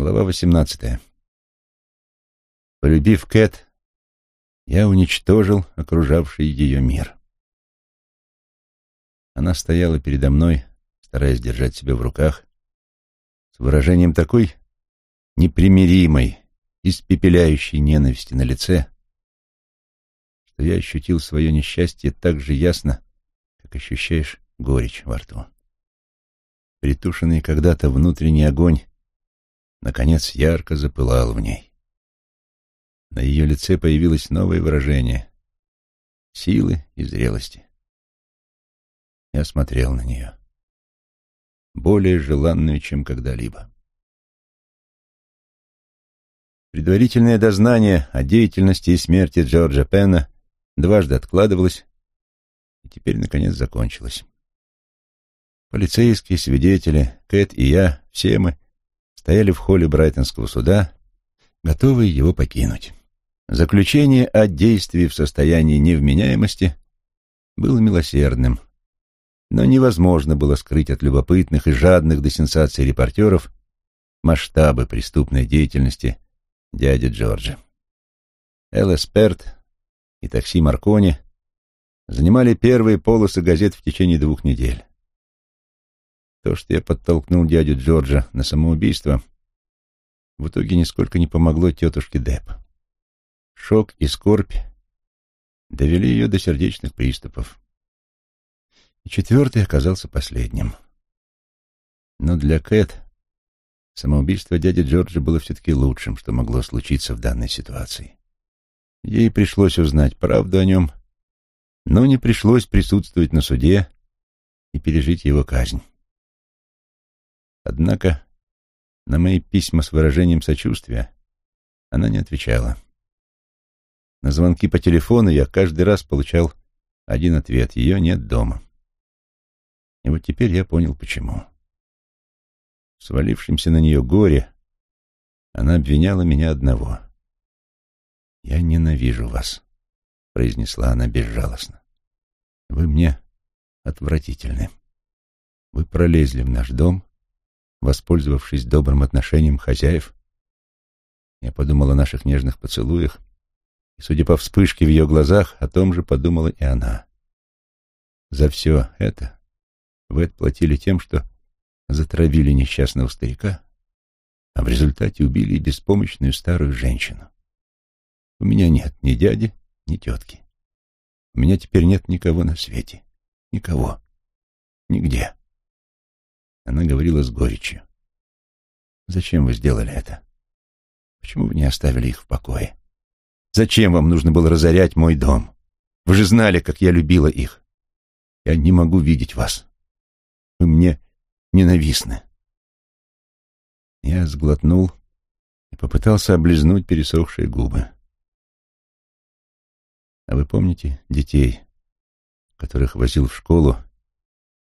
Глава восемнадцатая. Полюбив Кэт, я уничтожил окружавший ее мир. Она стояла передо мной, стараясь держать себя в руках, с выражением такой непримиримой, испепеляющей ненависти на лице, что я ощутил свое несчастье так же ясно, как ощущаешь горечь во рту. Притушенный когда-то внутренний огонь наконец ярко запылал в ней. На ее лице появилось новое выражение — силы и зрелости. Я смотрел на нее, более желанную, чем когда-либо. Предварительное дознание о деятельности и смерти Джорджа Пенна дважды откладывалось и теперь, наконец, закончилось. Полицейские, свидетели, Кэт и я, все мы — стояли в холле Брайтонского суда, готовые его покинуть. Заключение о действии в состоянии невменяемости было милосердным, но невозможно было скрыть от любопытных и жадных до сенсаций репортеров масштабы преступной деятельности дяди Джорджа. Эл Эсперт и такси Маркони занимали первые полосы газет в течение двух недель. То, что я подтолкнул дядю Джорджа на самоубийство, в итоге нисколько не помогло тетушке Депп. Шок и скорбь довели ее до сердечных приступов. И четвертый оказался последним. Но для Кэт самоубийство дяди Джорджа было все-таки лучшим, что могло случиться в данной ситуации. Ей пришлось узнать правду о нем, но не пришлось присутствовать на суде и пережить его казнь. Однако на мои письма с выражением сочувствия она не отвечала. На звонки по телефону я каждый раз получал один ответ — ее нет дома. И вот теперь я понял, почему. Свалившимся на нее горе, она обвиняла меня одного. «Я ненавижу вас», — произнесла она безжалостно. «Вы мне отвратительны. Вы пролезли в наш дом, воспользовавшись добрым отношением хозяев. Я подумал о наших нежных поцелуях, и, судя по вспышке в ее глазах, о том же подумала и она. За все это вы отплатили тем, что затравили несчастного старика, а в результате убили беспомощную старую женщину. У меня нет ни дяди, ни тетки. У меня теперь нет никого на свете. Никого. Нигде. Она говорила с горечью. «Зачем вы сделали это? Почему вы не оставили их в покое? Зачем вам нужно было разорять мой дом? Вы же знали, как я любила их. Я не могу видеть вас. Вы мне ненавистны». Я сглотнул и попытался облизнуть пересохшие губы. А вы помните детей, которых возил в школу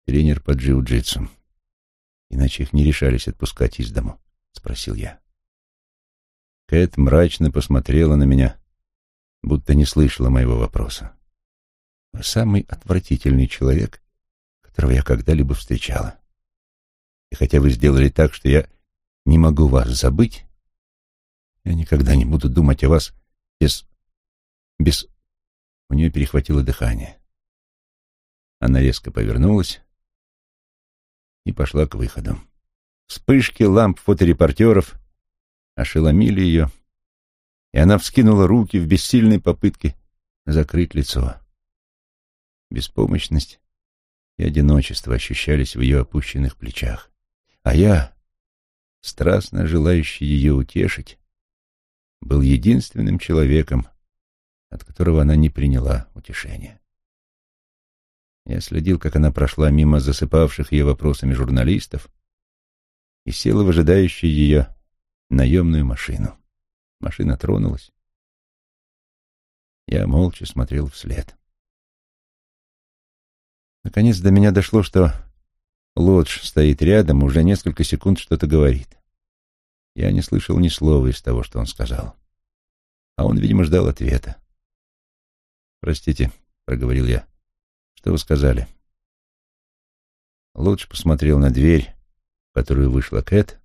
тренер по джиу-джитсу? Иначе их не решались отпускать из дому, — спросил я. Кэт мрачно посмотрела на меня, будто не слышала моего вопроса. Вы самый отвратительный человек, которого я когда-либо встречала. И хотя вы сделали так, что я не могу вас забыть, я никогда не буду думать о вас без... без... У нее перехватило дыхание. Она резко повернулась и пошла к выходу. Вспышки ламп фоторепортеров ошеломили ее, и она вскинула руки в бессильной попытке закрыть лицо. Беспомощность и одиночество ощущались в ее опущенных плечах. А я, страстно желающий ее утешить, был единственным человеком, от которого она не приняла утешения. Я следил, как она прошла мимо засыпавших ее вопросами журналистов и села в ожидающую ее наемную машину. Машина тронулась. Я молча смотрел вслед. Наконец до меня дошло, что Лодж стоит рядом, уже несколько секунд что-то говорит. Я не слышал ни слова из того, что он сказал. А он, видимо, ждал ответа. «Простите», — проговорил я. Что вы сказали? Лодж посмотрел на дверь, в которую вышла Кэт,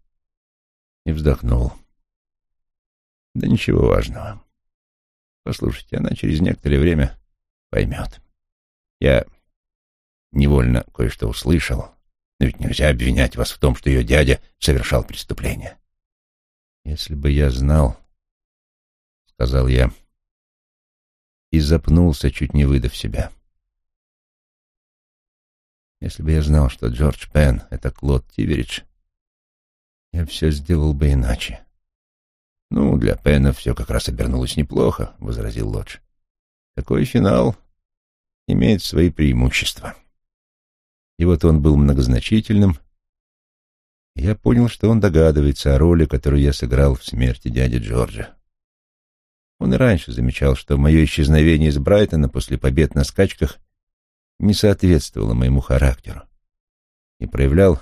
и вздохнул. Да ничего важного. Послушайте, она через некоторое время поймет. Я невольно кое-что услышал, но ведь нельзя обвинять вас в том, что ее дядя совершал преступление. Если бы я знал, — сказал я, и запнулся, чуть не выдав себя. Если бы я знал, что Джордж Пен — это Клод Тиверидж, я все сделал бы иначе. «Ну, для Пена все как раз обернулось неплохо», — возразил Лодж. «Такой финал имеет свои преимущества». И вот он был многозначительным. Я понял, что он догадывается о роли, которую я сыграл в смерти дяди Джорджа. Он и раньше замечал, что мое исчезновение из Брайтона после побед на скачках не соответствовало моему характеру и проявлял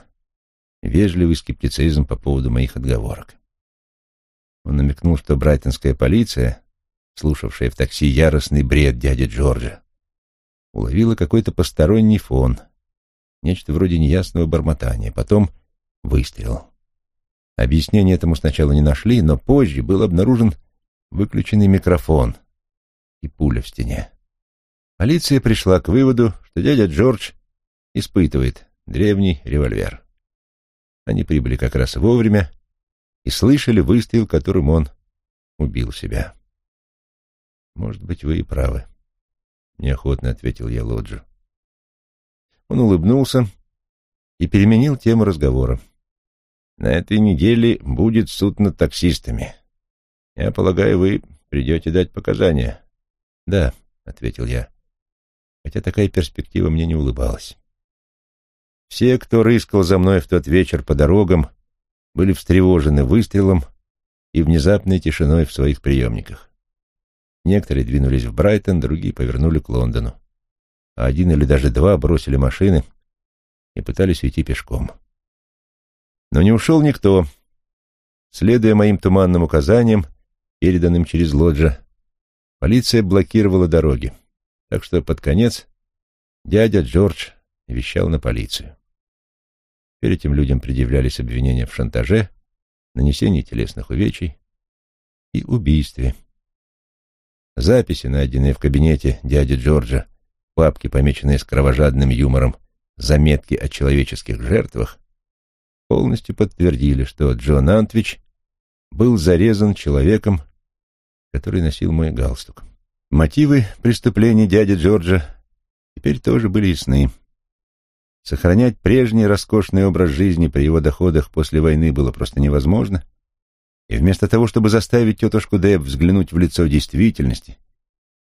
вежливый скептицизм по поводу моих отговорок. Он намекнул, что брайтонская полиция, слушавшая в такси яростный бред дяди Джорджа, уловила какой-то посторонний фон, нечто вроде неясного бормотания, потом выстрел. Объяснение этому сначала не нашли, но позже был обнаружен выключенный микрофон и пуля в стене. Полиция пришла к выводу, что дядя Джордж испытывает древний револьвер. Они прибыли как раз вовремя и слышали выстрел, которым он убил себя. «Может быть, вы и правы», — неохотно ответил я Лоджу. Он улыбнулся и переменил тему разговора. «На этой неделе будет суд над таксистами. Я полагаю, вы придете дать показания?» «Да», — ответил я, хотя такая перспектива мне не улыбалась. Все, кто рыскал за мной в тот вечер по дорогам, были встревожены выстрелом и внезапной тишиной в своих приемниках. Некоторые двинулись в Брайтон, другие повернули к Лондону, а один или даже два бросили машины и пытались уйти пешком. Но не ушел никто. Следуя моим туманным указаниям, переданным через Лоджа, полиция блокировала дороги, так что под конец дядя Джордж вещал на полицию. Перед этим людям предъявлялись обвинения в шантаже, нанесении телесных увечий и убийстве. Записи, найденные в кабинете дяди Джорджа, папки, помеченные с кровожадным юмором, заметки о человеческих жертвах, полностью подтвердили, что Джон Антвич был зарезан человеком, который носил мой галстук. Мотивы преступлений дяди Джорджа теперь тоже были ясны. Сохранять прежний роскошный образ жизни при его доходах после войны было просто невозможно, и вместо того, чтобы заставить тетушку Деб взглянуть в лицо действительности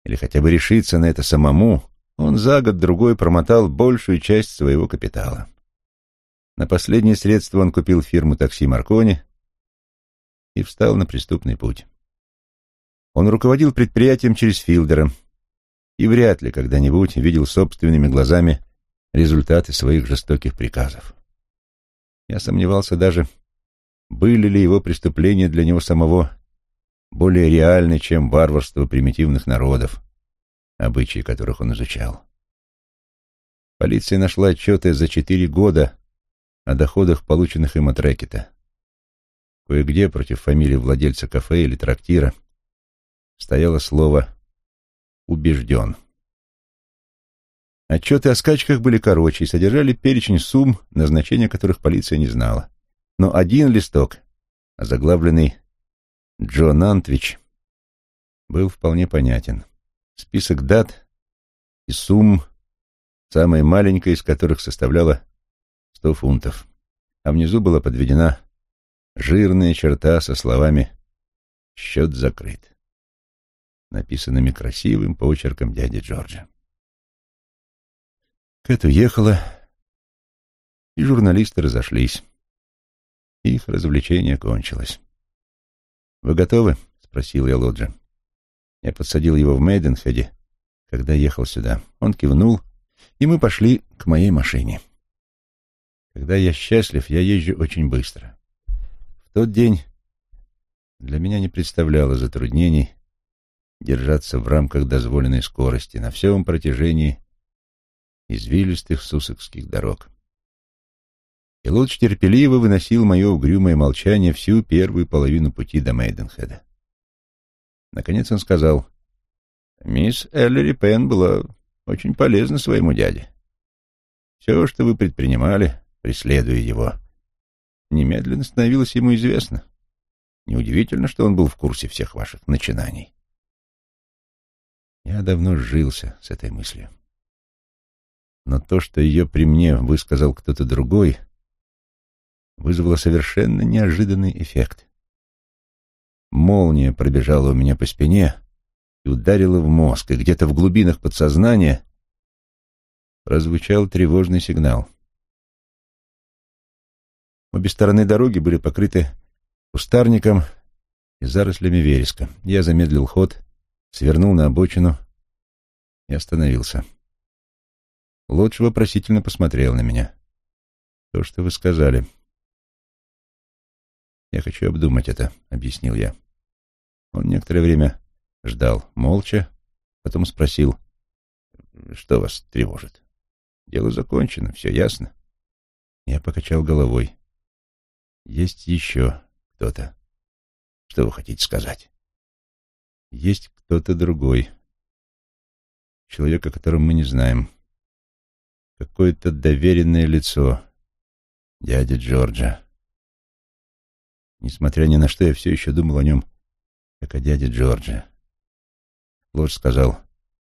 или хотя бы решиться на это самому, он за год-другой промотал большую часть своего капитала. На последнее средство он купил фирму такси «Маркони» и встал на преступный путь. Он руководил предприятием через Филдера и вряд ли когда-нибудь видел собственными глазами результаты своих жестоких приказов. Я сомневался даже, были ли его преступления для него самого более реальны, чем варварство примитивных народов, обычаи которых он изучал. Полиция нашла отчеты за четыре года о доходах, полученных им от рэкета. Кое-где против фамилии владельца кафе или трактира стояло слово «убежден». Отчеты о скачках были короче и содержали перечень сумм, назначения которых полиция не знала. Но один листок, озаглавленный «Джон Антвич», был вполне понятен. Список дат и сумм, самая маленькая из которых составляла сто фунтов, а внизу была подведена жирная черта со словами «Счет закрыт», написанными красивым почерком дяди Джорджа. Кэт уехала, и журналисты разошлись. Их развлечение кончилось. «Вы готовы?» — спросил я Лоджа. Я подсадил его в Мейденхеде, когда ехал сюда. Он кивнул, и мы пошли к моей машине. Когда я счастлив, я езжу очень быстро. В тот день для меня не представляло затруднений держаться в рамках дозволенной скорости на всем протяжении извилистых сусекских дорог. И Лодж терпеливо выносил мое угрюмое молчание всю первую половину пути до Мейденхеда. Наконец он сказал, «Мисс Эллери Пен была очень полезна своему дяде. Все, что вы предпринимали, преследуя его, немедленно становилось ему известно. Неудивительно, что он был в курсе всех ваших начинаний». Я давно сжился с этой мыслью. Но то, что ее при мне высказал кто-то другой — вызвало совершенно неожиданный эффект. Молния пробежала у меня по спине и ударила в мозг, и где-то в глубинах подсознания прозвучал тревожный сигнал. Обе стороны дороги были покрыты кустарником и зарослями вереска. Я замедлил ход, свернул на обочину и остановился. Лодж вопросительно посмотрел на меня. «То, что вы сказали», «Я хочу обдумать это», — объяснил я. Он некоторое время ждал, молча, потом спросил, «Что вас тревожит?» «Дело закончено, все ясно». Я покачал головой. «Есть еще кто-то». «Что вы хотите сказать?» «Есть кто-то другой. Человек, о котором мы не знаем. Какое-то доверенное лицо. Дядя Джорджа. Несмотря ни на что, я все еще думал о нем, как о дяде Джорджа. Лорд сказал,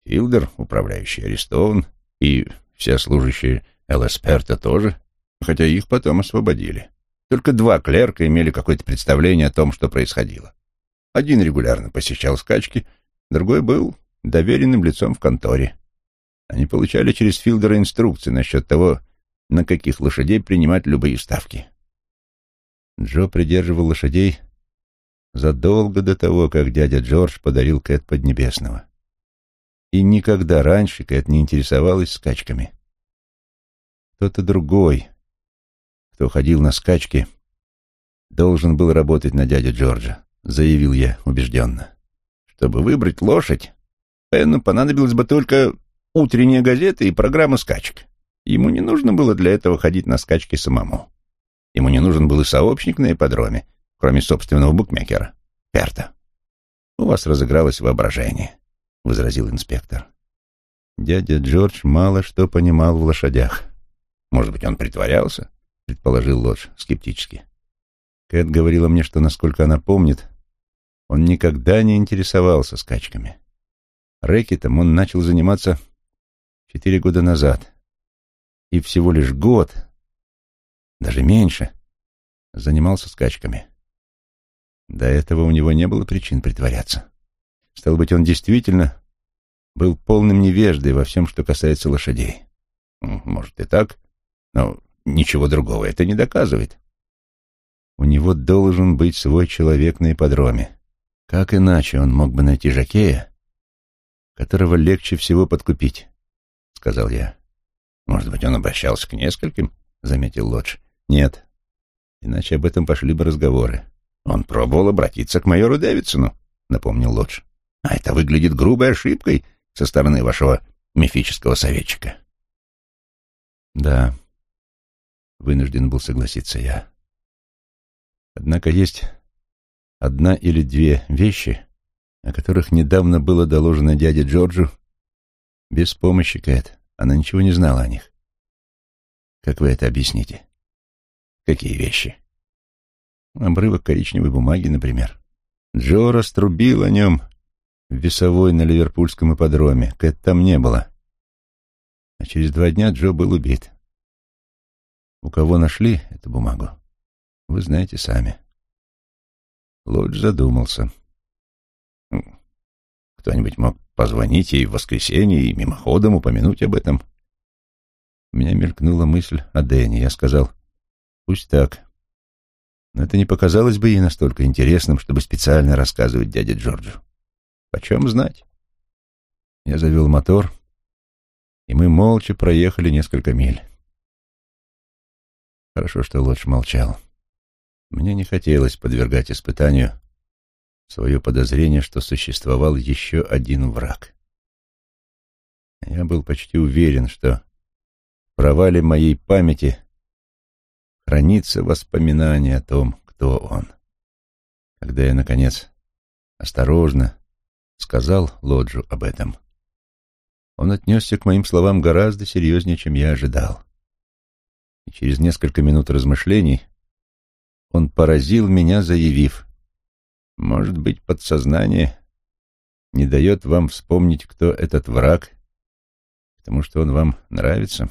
Филдер, управляющий, арестован, и все служащие Элэсперта тоже, хотя их потом освободили. Только два клерка имели какое-то представление о том, что происходило. Один регулярно посещал скачки, другой был доверенным лицом в конторе. Они получали через Филдера инструкции насчет того, на каких лошадей принимать любые ставки. Джо придерживал лошадей задолго до того, как дядя Джордж подарил Кэт Поднебесного. И никогда раньше Кэт не интересовалась скачками. Кто-то другой, кто ходил на скачки, должен был работать на дядю Джорджа, заявил я убежденно. Чтобы выбрать лошадь, Пенну понадобилась бы только утренняя газета и программа скачек. Ему не нужно было для этого ходить на скачки самому. Ему не нужен был и сообщник на ипподроме, кроме собственного букмекера, Перта. «У вас разыгралось воображение», — возразил инспектор. Дядя Джордж мало что понимал в лошадях. «Может быть, он притворялся?» — предположил Лодж скептически. Кэт говорила мне, что, насколько она помнит, он никогда не интересовался скачками. Рэкетом он начал заниматься четыре года назад. И всего лишь год даже меньше, занимался скачками. До этого у него не было причин притворяться. Стало быть, он действительно был полным невеждой во всем, что касается лошадей. Может и так, но ничего другого это не доказывает. У него должен быть свой человек на ипподроме. Как иначе он мог бы найти жакея, которого легче всего подкупить, — сказал я. Может быть, он обращался к нескольким, — заметил Лодж. Нет. Иначе об этом пошли бы разговоры. Он пробовал обратиться к майору Дэвидсону, напомнил Лодж. А это выглядит грубой ошибкой со стороны вашего мифического советчика. Да, вынужден был согласиться я. Однако есть одна или две вещи, о которых недавно было доложено дяде Джорджу без помощи Кэт. Она ничего не знала о них. Как вы это объясните? Какие вещи? Обрывок коричневой бумаги, например. Джо раструбил о нем в весовой на Ливерпульском ипподроме. Кэт там не было. А через два дня Джо был убит. У кого нашли эту бумагу, вы знаете сами. Лодж задумался. Кто-нибудь мог позвонить ей в воскресенье и мимоходом упомянуть об этом. У меня мелькнула мысль о Дэне. Я сказал, Пусть так. Но это не показалось бы ей настолько интересным, чтобы специально рассказывать дяде Джорджу. Почем знать? Я завел мотор, и мы молча проехали несколько миль. Хорошо, что Лодж молчал. Мне не хотелось подвергать испытанию свое подозрение, что существовал еще один враг. Я был почти уверен, что в провале моей памяти хранится воспоминание о том, кто он. Когда я, наконец, осторожно сказал Лоджу об этом, он отнесся к моим словам гораздо серьезнее, чем я ожидал. И через несколько минут размышлений он поразил меня, заявив, «Может быть, подсознание не дает вам вспомнить, кто этот враг, потому что он вам нравится?»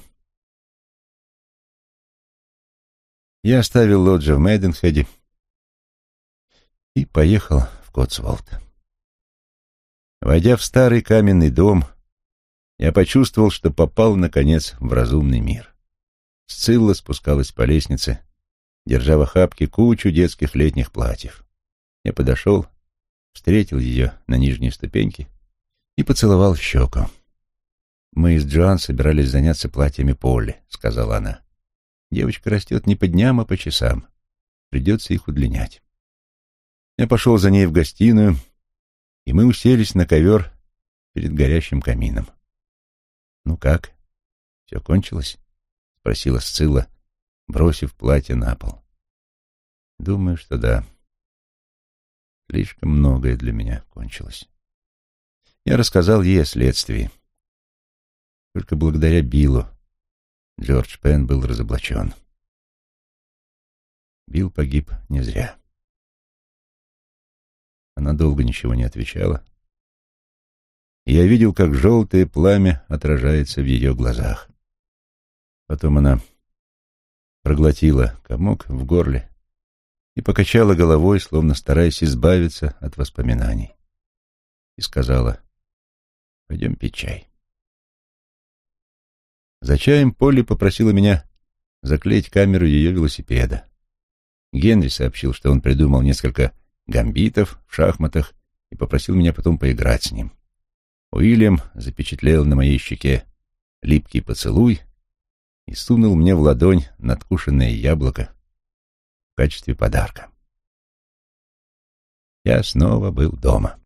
Я оставил Лоджа в Мейденхеде и поехал в Котсволд. Войдя в старый каменный дом, я почувствовал, что попал, наконец, в разумный мир. Сцилла спускалась по лестнице, держа в охапке кучу детских летних платьев. Я подошел, встретил ее на нижней ступеньке и поцеловал в щеку. «Мы с Джоан собирались заняться платьями Полли», — сказала она. «Девочка растет не по дням, а по часам. Придется их удлинять». Я пошел за ней в гостиную, и мы уселись на ковер перед горящим камином. «Ну как? Все кончилось?» — спросила Сцилла, бросив платье на пол. «Думаю, что да. Слишком многое для меня кончилось». Я рассказал ей о следствии. Только благодаря Биллу Джордж Пен был разоблачен. Билл погиб не зря. Она долго ничего не отвечала. я видел, как желтое пламя отражается в ее глазах. Потом она проглотила комок в горле и покачала головой, словно стараясь избавиться от воспоминаний. И сказала, «Пойдем пить чай». За чаем Полли попросила меня заклеить камеру ее велосипеда. Генри сообщил, что он придумал несколько гамбитов в шахматах и попросил меня потом поиграть с ним. Уильям запечатлел на моей щеке липкий поцелуй и сунул мне в ладонь надкушенное яблоко в качестве подарка. Я снова был дома.